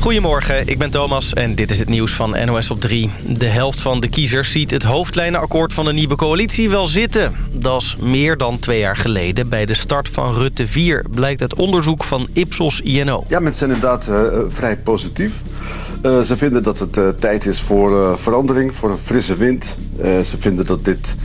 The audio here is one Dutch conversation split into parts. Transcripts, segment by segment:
Goedemorgen, ik ben Thomas en dit is het nieuws van NOS op 3. De helft van de kiezers ziet het hoofdlijnenakkoord van de nieuwe coalitie wel zitten. Dat is meer dan twee jaar geleden bij de start van Rutte 4... blijkt uit onderzoek van Ipsos INO. Ja, mensen zijn inderdaad uh, vrij positief. Uh, ze vinden dat het uh, tijd is voor verandering, voor een frisse wind. ze vinden dat dit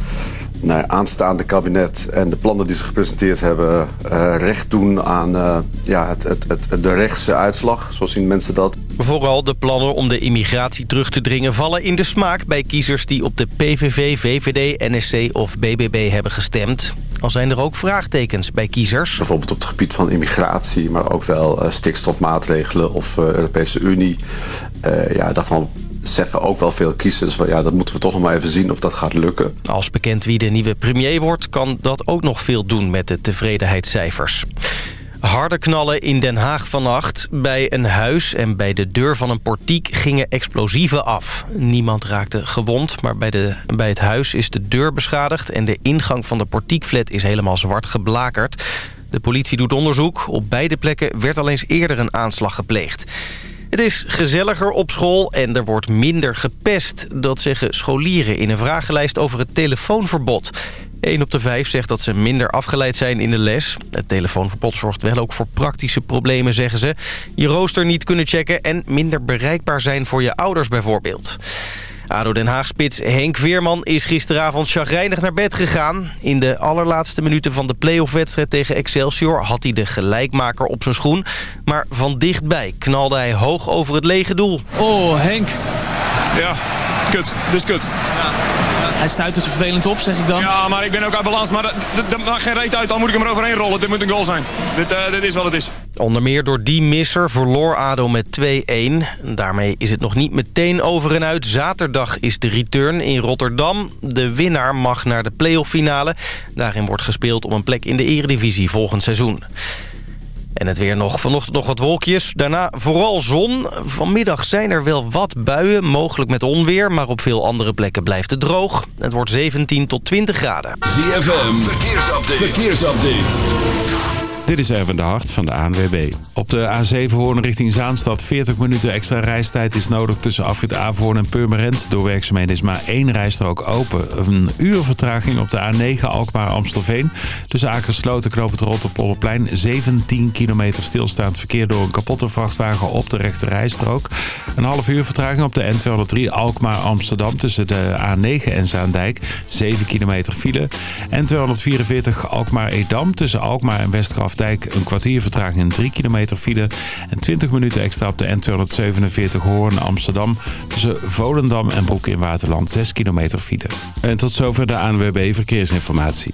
naar aanstaande kabinet en de plannen die ze gepresenteerd hebben... Uh, recht doen aan uh, ja, het, het, het, de rechtse uitslag. Zo zien mensen dat. Vooral de plannen om de immigratie terug te dringen vallen in de smaak... bij kiezers die op de PVV, VVD, NSC of BBB hebben gestemd. Al zijn er ook vraagtekens bij kiezers. Bijvoorbeeld op het gebied van immigratie... maar ook wel uh, stikstofmaatregelen of Europese Unie. ja, daarvan zeggen ook wel veel kiezers... Van, ja, dat moeten we toch nog maar even zien of dat gaat lukken. Als bekend wie de nieuwe premier wordt... kan dat ook nog veel doen met de tevredenheidscijfers. Harde knallen in Den Haag vannacht. Bij een huis en bij de deur van een portiek gingen explosieven af. Niemand raakte gewond, maar bij, de, bij het huis is de deur beschadigd... en de ingang van de portiekflat is helemaal zwart geblakerd. De politie doet onderzoek. Op beide plekken werd al eens eerder een aanslag gepleegd. Het is gezelliger op school en er wordt minder gepest. Dat zeggen scholieren in een vragenlijst over het telefoonverbod. 1 op de 5 zegt dat ze minder afgeleid zijn in de les. Het telefoonverbod zorgt wel ook voor praktische problemen, zeggen ze. Je rooster niet kunnen checken en minder bereikbaar zijn voor je ouders bijvoorbeeld. ADO Den Haag-spits Henk Veerman is gisteravond chagrijnig naar bed gegaan. In de allerlaatste minuten van de playoff-wedstrijd tegen Excelsior... had hij de gelijkmaker op zijn schoen. Maar van dichtbij knalde hij hoog over het lege doel. Oh, Henk. Ja, kut. Dus kut. Ja. Hij stuit het vervelend op, zeg ik dan. Ja, maar ik ben ook uit balans. Maar dat maakt geen reet uit, dan moet ik hem eroverheen rollen. Dit moet een goal zijn. Dit, uh, dit is wat het is. Onder meer door die misser verloor ADO met 2-1. Daarmee is het nog niet meteen over en uit. Zaterdag is de return in Rotterdam. De winnaar mag naar de playoff finale. Daarin wordt gespeeld om een plek in de eredivisie volgend seizoen. En het weer nog. Vanochtend nog wat wolkjes. Daarna vooral zon. Vanmiddag zijn er wel wat buien, mogelijk met onweer. Maar op veel andere plekken blijft het droog. Het wordt 17 tot 20 graden. ZFM, verkeersupdate. verkeersupdate. Dit is even de Hart van de ANWB. Op de A7 Hoorn richting Zaanstad 40 minuten extra reistijd is nodig tussen afrit Averhoorn en Purmerend. Door werkzaamheden is maar één rijstrook open. Een uur vertraging op de A9 Alkmaar-Amstelveen. Tussen Akersloten knoop het Rotterpolderplein 17 kilometer stilstaand verkeer door een kapotte vrachtwagen op de rechte rijstrook. Een half uur vertraging op de N203 Alkmaar-Amsterdam tussen de A9 en Zaandijk. 7 kilometer file. N244 Alkmaar-Edam tussen Alkmaar en Westgraf een kwartier vertraging en 3 kilometer file. En 20 minuten extra op de N247 Hoorn Amsterdam. Tussen Volendam en Broek in Waterland 6 kilometer file. En tot zover de ANWB Verkeersinformatie.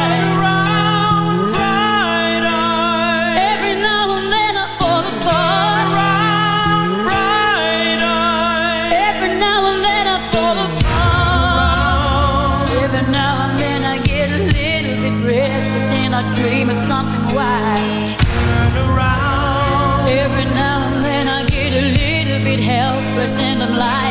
Person of them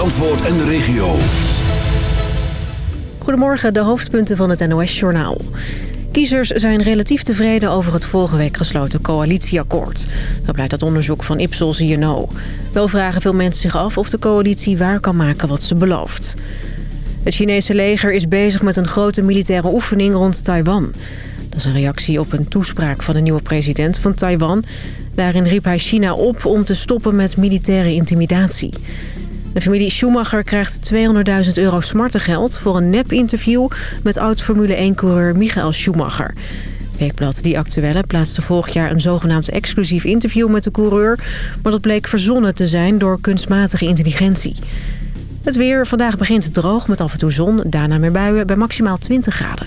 Zandvoort en de regio. Goedemorgen, de hoofdpunten van het NOS-journaal. Kiezers zijn relatief tevreden over het vorige week gesloten coalitieakkoord. Dat blijkt uit onderzoek van Ipsos INO. Wel vragen veel mensen zich af of de coalitie waar kan maken wat ze belooft. Het Chinese leger is bezig met een grote militaire oefening rond Taiwan. Dat is een reactie op een toespraak van de nieuwe president van Taiwan. Daarin riep hij China op om te stoppen met militaire intimidatie. De familie Schumacher krijgt 200.000 euro smartengeld... voor een nep-interview met oud-Formule 1-coureur Michael Schumacher. Weekblad Die Actuelle plaatste vorig jaar een zogenaamd exclusief interview met de coureur... maar dat bleek verzonnen te zijn door kunstmatige intelligentie. Het weer. Vandaag begint droog met af en toe zon. Daarna meer buien bij maximaal 20 graden.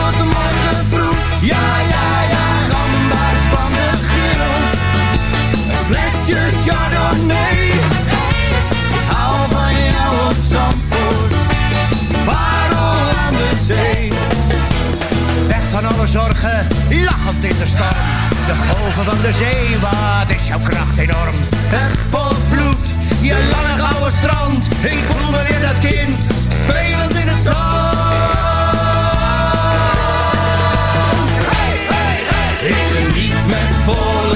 Chardonnay. Ik hou van jouw zandvoer, Zandvoort, parel aan de zee. Weg van alle zorgen, lachend in de storm. De golven van de zee, wat is jouw kracht enorm? Het je lange gouden strand. Ik voel me weer dat kind, spelend in het zand. Hey, hey, hey. Ik met volle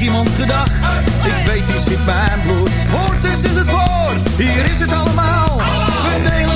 Iemand gedag, ik weet hier zit mijn bloed. Woord is in het woord, hier is het allemaal. We delen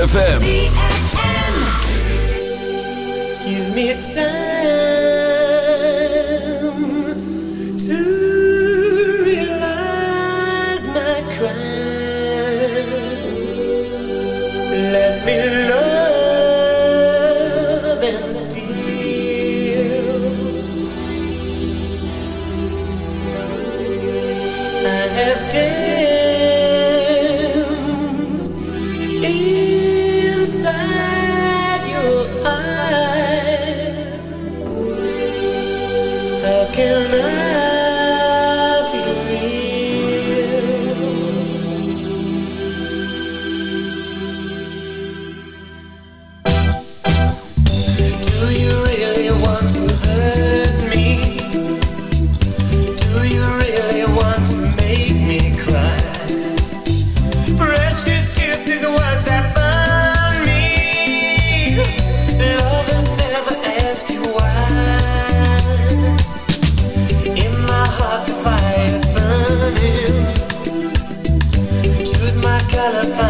ZFM. telephone